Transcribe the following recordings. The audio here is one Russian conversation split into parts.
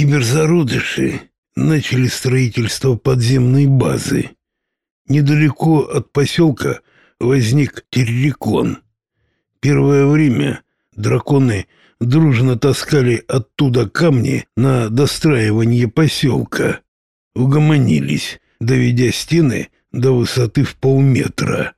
Киберзародыши начали строительство подземной базы. Недалеко от поселка возник террикон. Первое время драконы дружно таскали оттуда камни на достраивание поселка. Угомонились, доведя стены до высоты в полметра.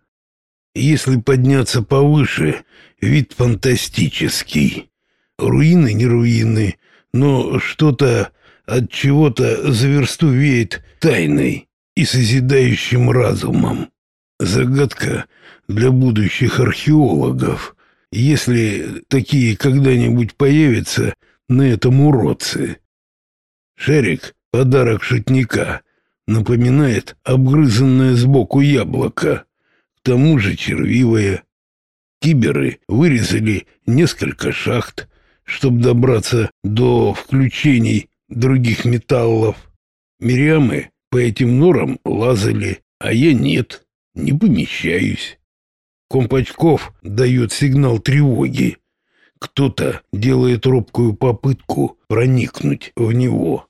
Если подняться повыше, вид фантастический. Руины не руины, но что-то от чего-то за версту веет тайной и созидающим разумом. Загадка для будущих археологов, если такие когда-нибудь появятся на этом уродце. Шарик — подарок шутника, напоминает обгрызанное сбоку яблоко, к тому же червивое. Киберы вырезали несколько шахт, чтобы добраться до включений других металлов. Мириамы по этим норам лазали, а я нет, не помещаюсь. Компачков дает сигнал тревоги. Кто-то делает робкую попытку проникнуть в него.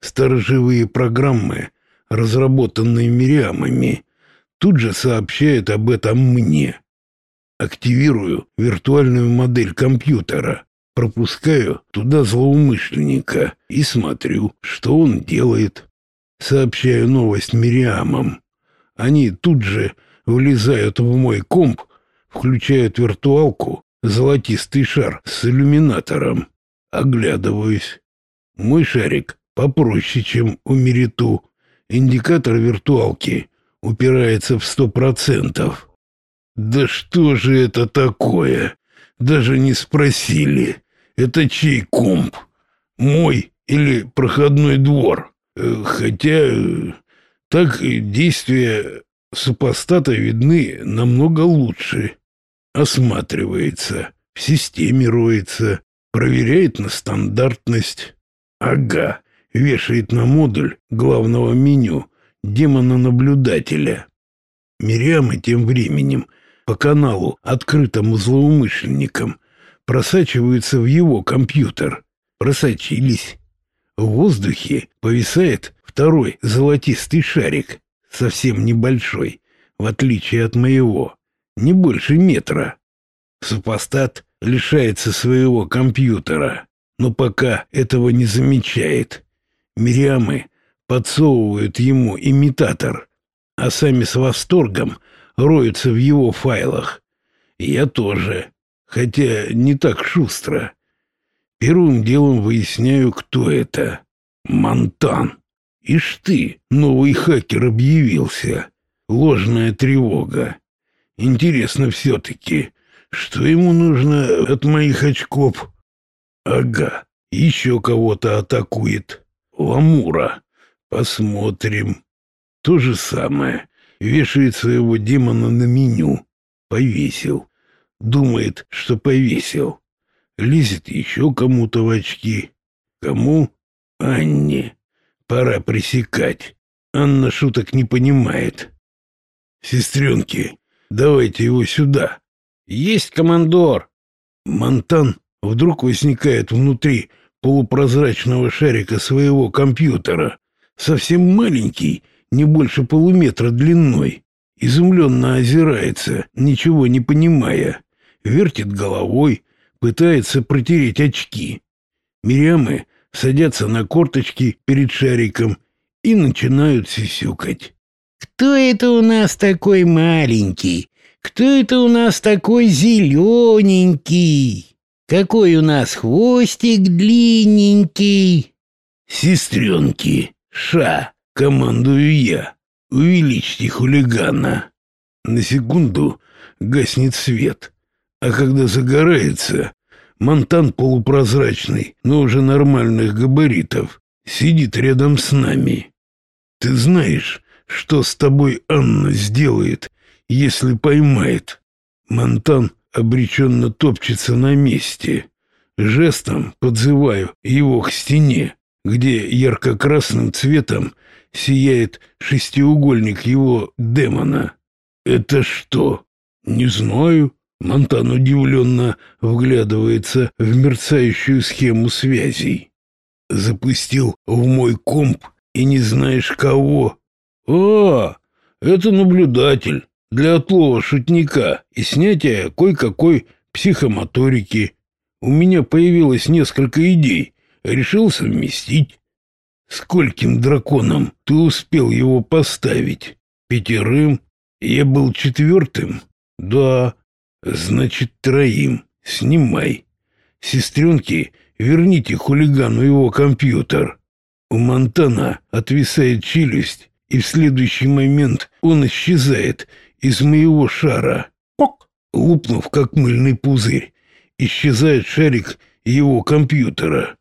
Сторожевые программы, разработанные Мириамами, тут же сообщают об этом мне. Активирую виртуальную модель компьютера, пропускаю туда злоумышленника и смотрю, что он делает. Сообщаю новость Мириамам. Они тут же влезают в мой комп, включают виртуалку, золотистый шар с иллюминатором. Оглядываюсь. Мой шарик попроще, чем у Мериту. Индикатор виртуалки упирается в сто процентов. Да что же это такое? Даже не спросили. Это чей комп? Мой или проходной двор? Э, хотя э, так действия супостата видны намного лучше. Осматривается, в системе роется, проверяет на стандартность. Ага, вешает на модуль главного меню демона-наблюдателя. Мириамы тем временем по каналу, открытому злоумышленникам, просачиваются в его компьютер. Просочились. В воздухе повисает второй золотистый шарик, совсем небольшой, в отличие от моего, не больше метра. Супостат лишается своего компьютера, но пока этого не замечает. Мириамы подсовывают ему имитатор, а сами с восторгом роются в его файлах. Я тоже хотя не так шустро. Первым делом выясняю, кто это. Монтан. Ишь ты, новый хакер объявился. Ложная тревога. Интересно все-таки, что ему нужно от моих очков? Ага, еще кого-то атакует. Ламура. Посмотрим. То же самое. Вешает своего демона на меню. Повесил. Думает, что повесил. Лезет еще кому-то в очки. Кому? Анне. Пора пресекать. Анна шуток не понимает. Сестренки, давайте его сюда. Есть командор. Монтан вдруг возникает внутри полупрозрачного шарика своего компьютера. Совсем маленький, не больше полуметра длиной. Изумленно озирается, ничего не понимая вертит головой, пытается протереть очки. Мириамы садятся на корточки перед шариком и начинают сисюкать. «Кто это у нас такой маленький? Кто это у нас такой зелененький? Какой у нас хвостик длинненький?» «Сестренки, ша, командую я, увеличьте хулигана». На секунду гаснет свет. А когда загорается, Монтан полупрозрачный, но уже нормальных габаритов, сидит рядом с нами. Ты знаешь, что с тобой Анна сделает, если поймает? Монтан обреченно топчется на месте. Жестом подзываю его к стене, где ярко-красным цветом сияет шестиугольник его демона. Это что? Не знаю. Монтан удивленно вглядывается в мерцающую схему связей. Запустил в мой комп и не знаешь кого. А, это наблюдатель для отлова шутника и снятия кое-какой психомоторики. У меня появилось несколько идей. Решил совместить. Скольким драконам ты успел его поставить? Пятерым? Я был четвертым? Да. Значит, троим. Снимай. Сестренки, верните хулигану его компьютер. У Монтана отвисает челюсть, и в следующий момент он исчезает из моего шара. Пок! Лупнув, как мыльный пузырь, исчезает шарик его компьютера.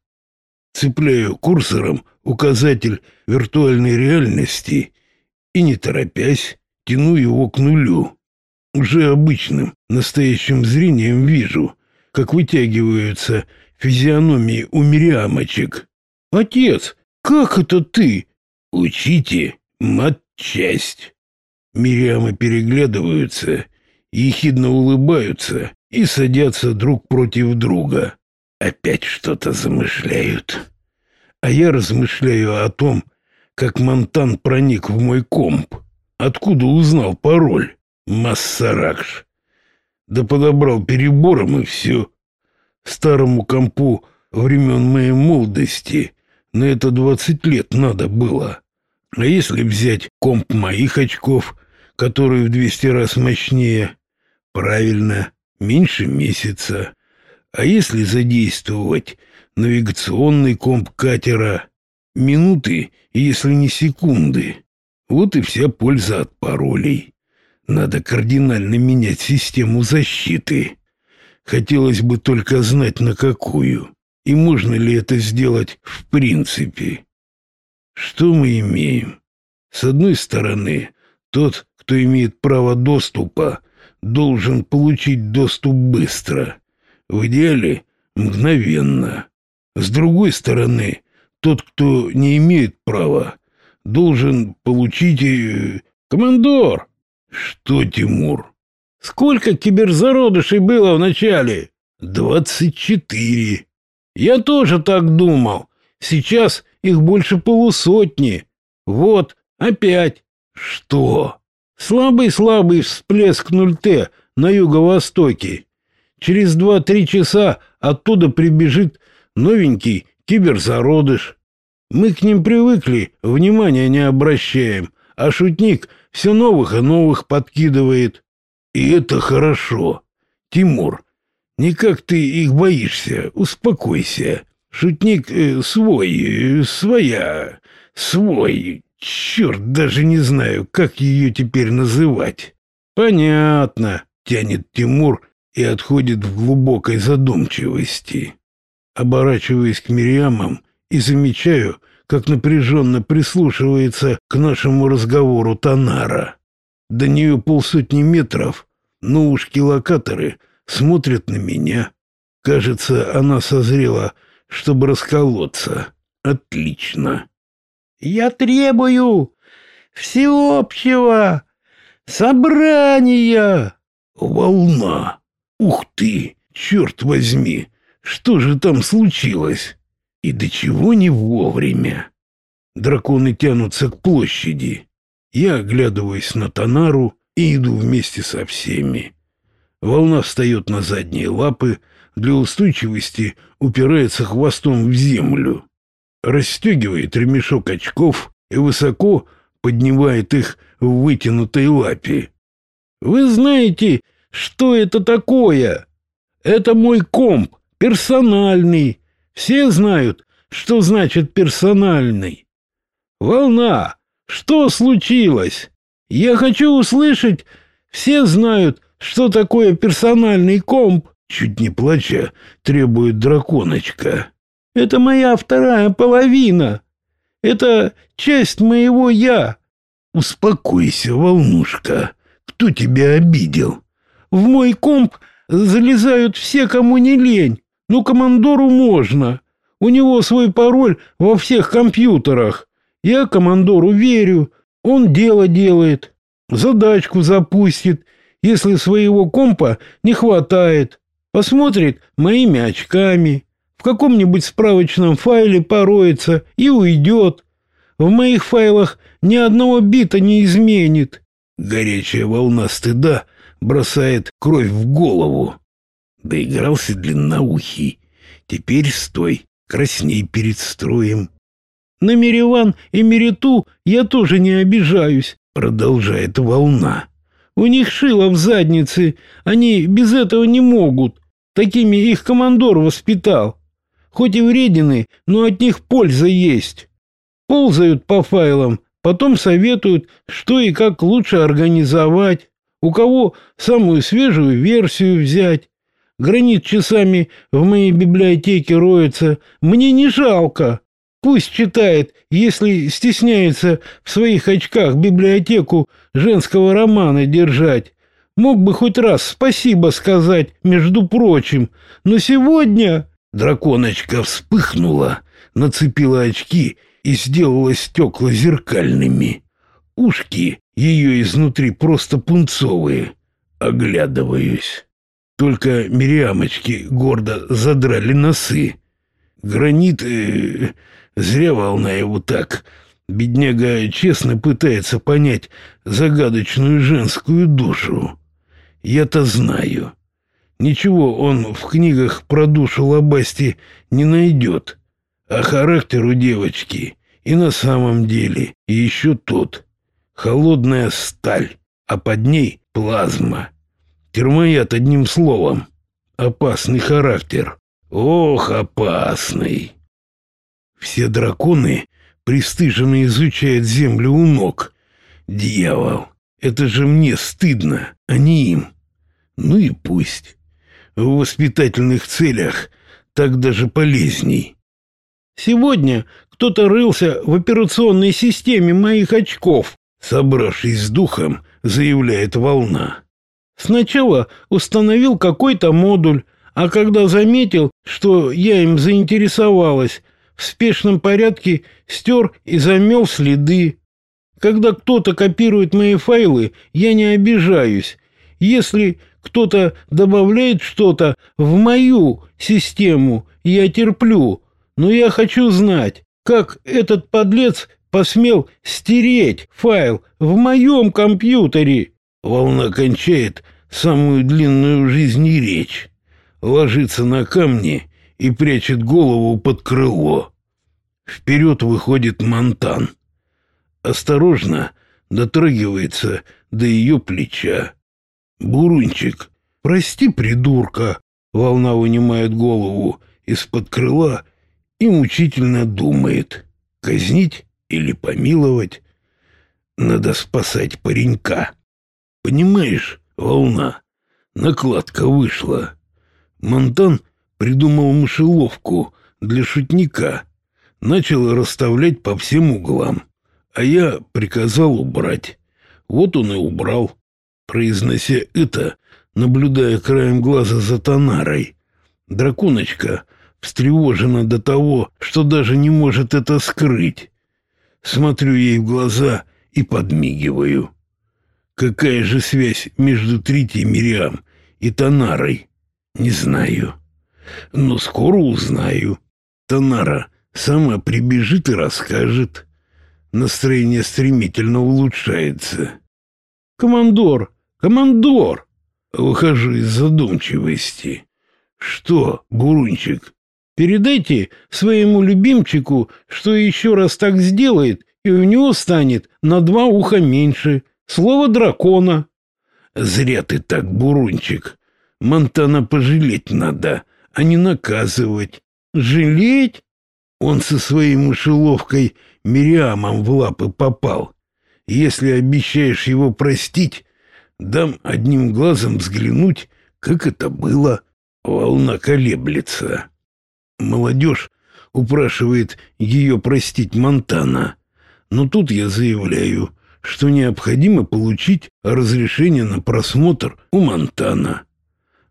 Цепляю курсором указатель виртуальной реальности и, не торопясь, тяну его к нулю. Уже обычным, настоящим зрением вижу, как вытягиваются физиономии у мириамочек. «Отец, как это ты?» «Учите матчасть». Мириамы переглядываются, ехидно улыбаются и садятся друг против друга. Опять что-то замышляют. А я размышляю о том, как Монтан проник в мой комп. Откуда узнал пароль? Массаракш. Да подобрал перебором и все. Старому компу времен моей молодости на это двадцать лет надо было. А если взять комп моих очков, который в двести раз мощнее, правильно, меньше месяца. А если задействовать навигационный комп катера, минуты, если не секунды. Вот и вся польза от паролей. Надо кардинально менять систему защиты. Хотелось бы только знать, на какую. И можно ли это сделать в принципе. Что мы имеем? С одной стороны, тот, кто имеет право доступа, должен получить доступ быстро. В идеале мгновенно. С другой стороны, тот, кто не имеет права, должен получить... Э, командор! Что, Тимур? Сколько киберзародышей было в начале? Двадцать четыре. Я тоже так думал. Сейчас их больше полусотни. Вот, опять. Что? Слабый-слабый всплеск 0Т на юго-востоке. Через два-три часа оттуда прибежит новенький киберзародыш. Мы к ним привыкли, внимания не обращаем, а шутник все новых и новых подкидывает. И это хорошо. Тимур, никак ты их боишься, успокойся. Шутник э, свой, э, своя, свой. Черт, даже не знаю, как ее теперь называть. Понятно, тянет Тимур и отходит в глубокой задумчивости. Оборачиваясь к Мириамам и замечаю, как напряженно прислушивается к нашему разговору Танара. До нее полсотни метров, но ушки-локаторы смотрят на меня. Кажется, она созрела, чтобы расколоться. Отлично. «Я требую всеобщего собрания!» «Волна! Ух ты! Черт возьми! Что же там случилось? И до чего не вовремя? Драконы тянутся к площади. Я оглядываюсь на Танару и иду вместе со всеми. Волна встает на задние лапы, для устойчивости упирается хвостом в землю, расстегивает ремешок очков и высоко поднимает их в вытянутой лапе. «Вы знаете, что это такое? Это мой комп, персональный. Все знают, что значит персональный. Волна, что случилось? Я хочу услышать, все знают, что такое персональный комп. Чуть не плача, требует драконочка. Это моя вторая половина. Это часть моего «я». Успокойся, волнушка. Кто тебя обидел? В мой комп залезают все, кому не лень. Ну, командору можно. У него свой пароль во всех компьютерах. Я командору верю. Он дело делает. Задачку запустит, если своего компа не хватает. Посмотрит моими очками. в каком-нибудь справочном файле пороется и уйдет. В моих файлах ни одного бита не изменит. Горячая волна стыда бросает кровь в голову. Доигрался длинноухий. Теперь стой, красней перед строем. На Мириван и Мириту я тоже не обижаюсь, продолжает волна. У них шило в заднице, они без этого не могут. Такими их командор воспитал. Хоть и вредины, но от них польза есть. Ползают по файлам, потом советуют, что и как лучше организовать, у кого самую свежую версию взять. Гранит часами в моей библиотеке роется, мне не жалко. Пусть читает, если стесняется в своих очках библиотеку женского романа держать. Мог бы хоть раз спасибо сказать, между прочим, но сегодня... Драконочка вспыхнула, нацепила очки и сделала стекла зеркальными. Ушки ее изнутри просто пунцовые. Оглядываюсь. Только мириамочки гордо задрали носы. Гранит... Э, Зря волна его так. Бедняга честно пытается понять загадочную женскую душу. Я-то знаю. Ничего он в книгах про душу Лобасти не найдет. А характер у девочки и на самом деле еще тот. Холодная сталь, а под ней плазма. Термояд одним словом. Опасный характер. Ох, опасный. Все драконы пристыженно изучают землю у ног. Дьявол, это же мне стыдно, а не им. Ну и пусть. В воспитательных целях так даже полезней. Сегодня кто-то рылся в операционной системе моих очков, собравшись с духом, заявляет волна. Сначала установил какой-то модуль, а когда заметил, что я им заинтересовалась, в спешном порядке стер и замел следы. Когда кто-то копирует мои файлы, я не обижаюсь. Если кто-то добавляет что-то в мою систему, я терплю. Но я хочу знать, как этот подлец посмел стереть файл в моем компьютере. Волна кончает самую длинную в жизни речь, ложится на камни и прячет голову под крыло. Вперед выходит Монтан. Осторожно дотрагивается до ее плеча. Бурунчик, прости, придурка, волна вынимает голову из-под крыла и мучительно думает, казнить или помиловать. Надо спасать паренька. Понимаешь, волна, накладка вышла. Монтан придумал мышеловку для шутника. Начал расставлять по всем углам. А я приказал убрать. Вот он и убрал. Произнося это, наблюдая краем глаза за Тонарой. Драконочка встревожена до того, что даже не может это скрыть. Смотрю ей в глаза и подмигиваю. Какая же связь между Трити Мириам и Тонарой? Не знаю но скоро узнаю. Танара сама прибежит и расскажет. Настроение стремительно улучшается. «Командор! Командор!» Выхожу из задумчивости. «Что, Бурунчик?» «Передайте своему любимчику, что еще раз так сделает, и у него станет на два уха меньше. Слово дракона». «Зря ты так, Бурунчик. Монтана пожалеть надо а не наказывать. Жалеть? Он со своей мышеловкой Мириамом в лапы попал. Если обещаешь его простить, дам одним глазом взглянуть, как это было. Волна колеблется. Молодежь упрашивает ее простить Монтана. Но тут я заявляю, что необходимо получить разрешение на просмотр у Монтана.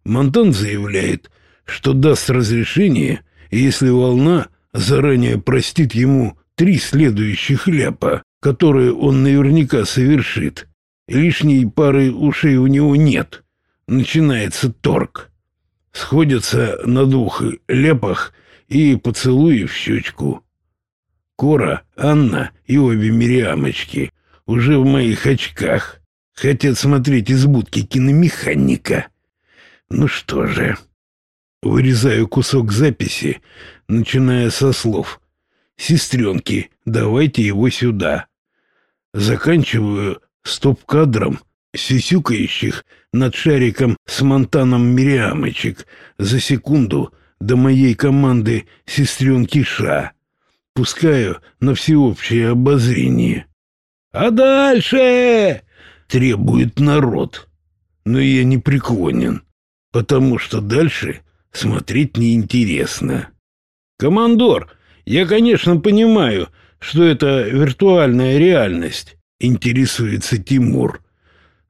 Монтан заявляет, что даст разрешение, если волна заранее простит ему три следующих ляпа, которые он наверняка совершит. Лишней пары ушей у него нет. Начинается торг. Сходятся на двух ляпах и поцелуи в щечку. Кора, Анна и обе Мириамочки уже в моих очках. Хотят смотреть из будки киномеханика. Ну что же... Вырезаю кусок записи, начиная со слов. «Сестренки, давайте его сюда». Заканчиваю стоп-кадром сисюкающих над шариком с монтаном Мириамочек за секунду до моей команды сестренки Ша. Пускаю на всеобщее обозрение. «А дальше?» — требует народ. Но я не преклонен, потому что дальше смотреть неинтересно. «Командор, я, конечно, понимаю, что это виртуальная реальность», — интересуется Тимур.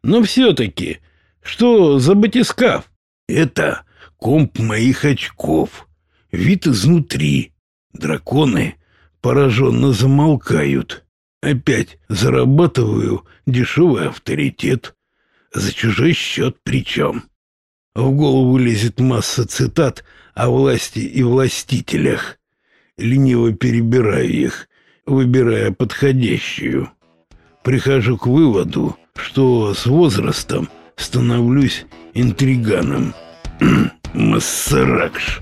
«Но все-таки, что за батискаф?» «Это комп моих очков. Вид изнутри. Драконы пораженно замолкают. Опять зарабатываю дешевый авторитет. За чужой счет причем». В голову лезет масса цитат о власти и властителях. Лениво перебираю их, выбирая подходящую. Прихожу к выводу, что с возрастом становлюсь интриганом. Массаракш.